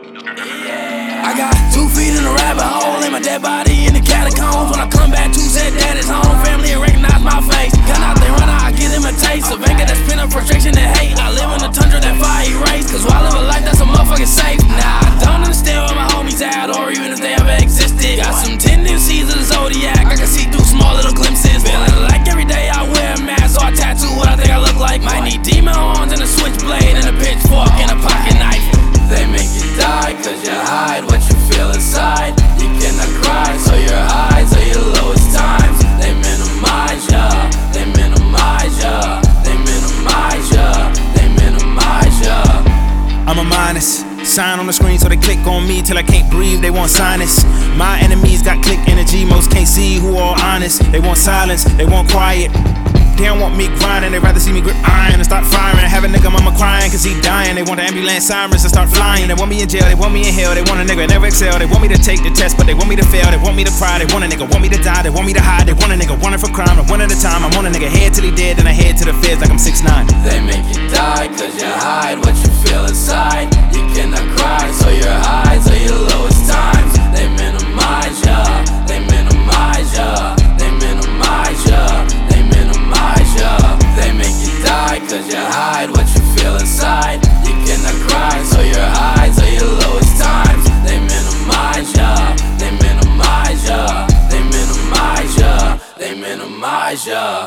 I got two feet in a rabbit hole, in my dead body in the catacombs. When I come back, two said that is home. Family and recognize my face. Gun out, they run out, I give them a taste. of anger that's pent up frustration and hate. I live in a tundra that fire race, Cause while I live a life that's a motherfucking safe. Nah, I don't understand why my homies at, or even if they ever existed. Got some tendencies of the zodiac, I can see through. I'm a minus. Sign on the screen so they click on me till I can't breathe. They want sinus. My enemies got click energy. Most can't see who are honest. They want silence. They want quiet. They don't want me grinding. They rather see me grip iron and start firing. Have a nigga mama crying cause he dying. They want the ambulance sirens to start flying. They want me in jail. They want me in hell. They want a nigga never excel. They want me to take the test, but they want me to fail. They want me to pry. They want a nigga want me to die. They want me to hide. They want a nigga wanting for crime. One at a time. I'm on a nigga head till he dead. Then I head to the feds like I'm 6'9. They make you die cause you hide inside. You cannot cry, so your highs are your lowest times. They minimize ya, they minimize ya, they minimize ya, they minimize ya. They make you die cause you hide what you feel inside. You cannot cry, so your highs are your lowest times. They minimize ya, they minimize ya, they minimize ya, they minimize ya.